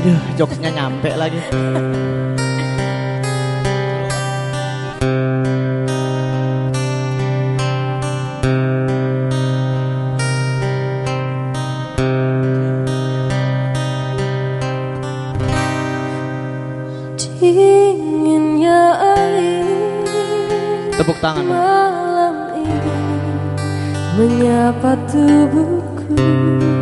Aduh, jokesnya nyampe lagi. Tepuk tangan. malam ini menyapa tubuhku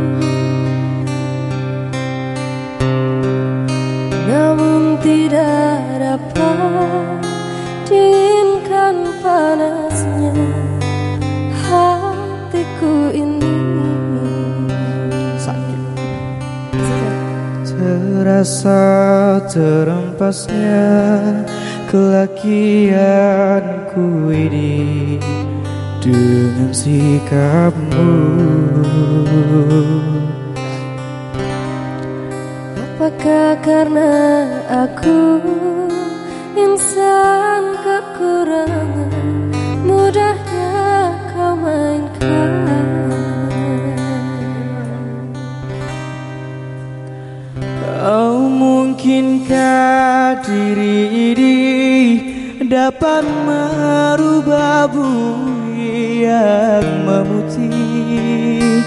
Terasa terempasnya kelakianku ini dengan sikapmu. Apakah karena aku insan kekurangan dapat merubah bumi yang memutih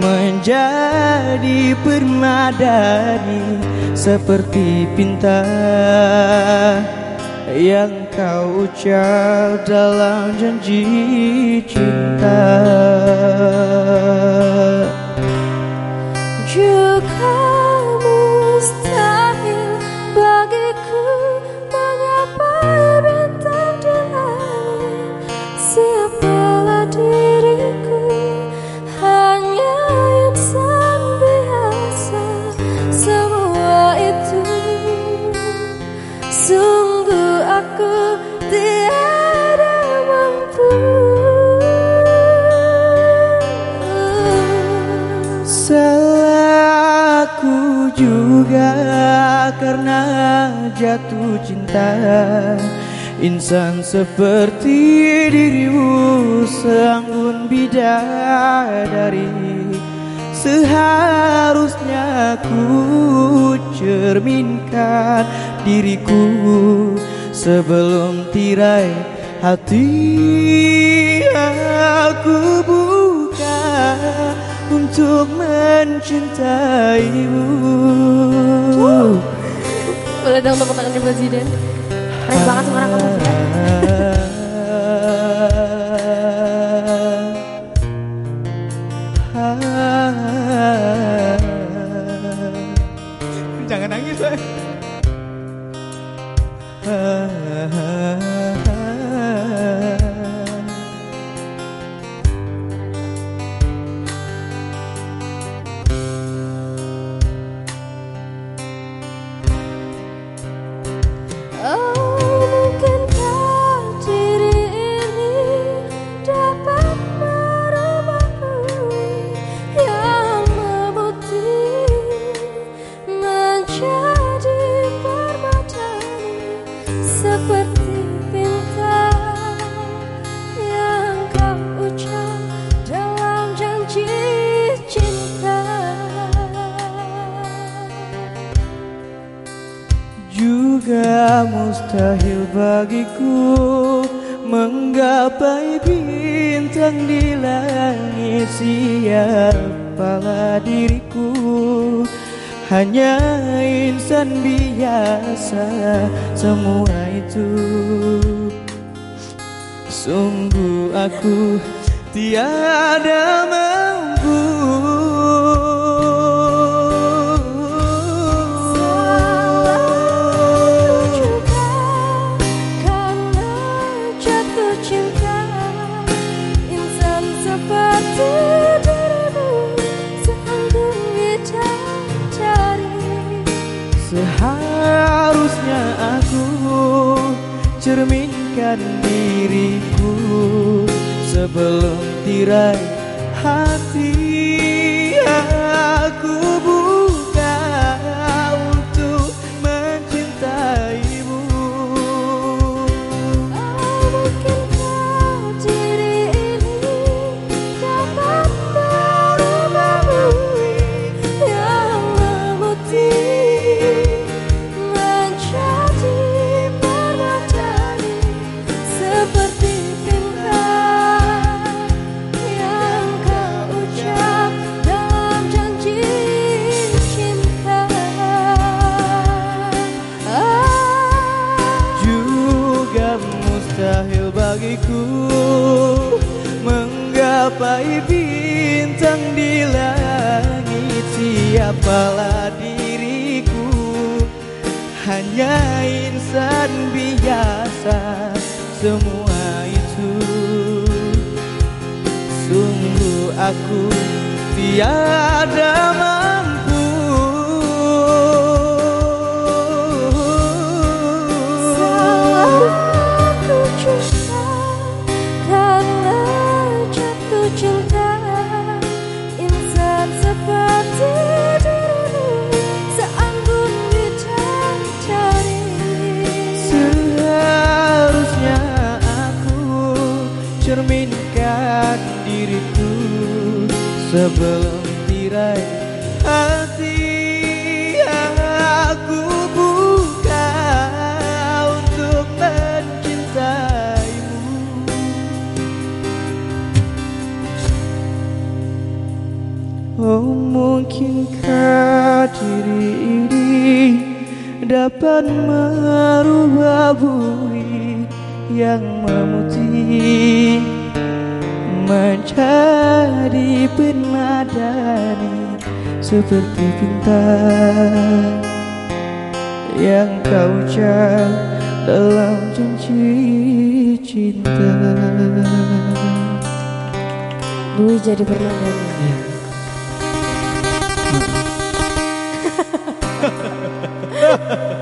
menjadi permadani seperti pinta yang kau ucap dalam janji cinta. Juga Salahku juga karena jatuh cinta. Insan seperti dirimu seanggun bidadari. Seharusnya ku cerminkan diriku Sebelum tirai hati untuk mencintaimu. Boleh dong tepuk tangan di presiden? Keren banget suara kamu Juga mustahil bagiku menggapai bintang di langit siapalah diriku. Hanya insan biasa semua itu. Sungguh aku tiada cerminkan diriku sebelum tirai hati siapalah diriku Hanya insan biasa semua itu. Sungguh aku tiada mati sebelum tirai hati aku buka untuk mencintaimu. Oh mungkinkah diri ini dapat merubah bumi yang memutih menjadi penadani seperti bintang yang kau ucap dalam janji cinta. Dwi jadi bernadanya Iya.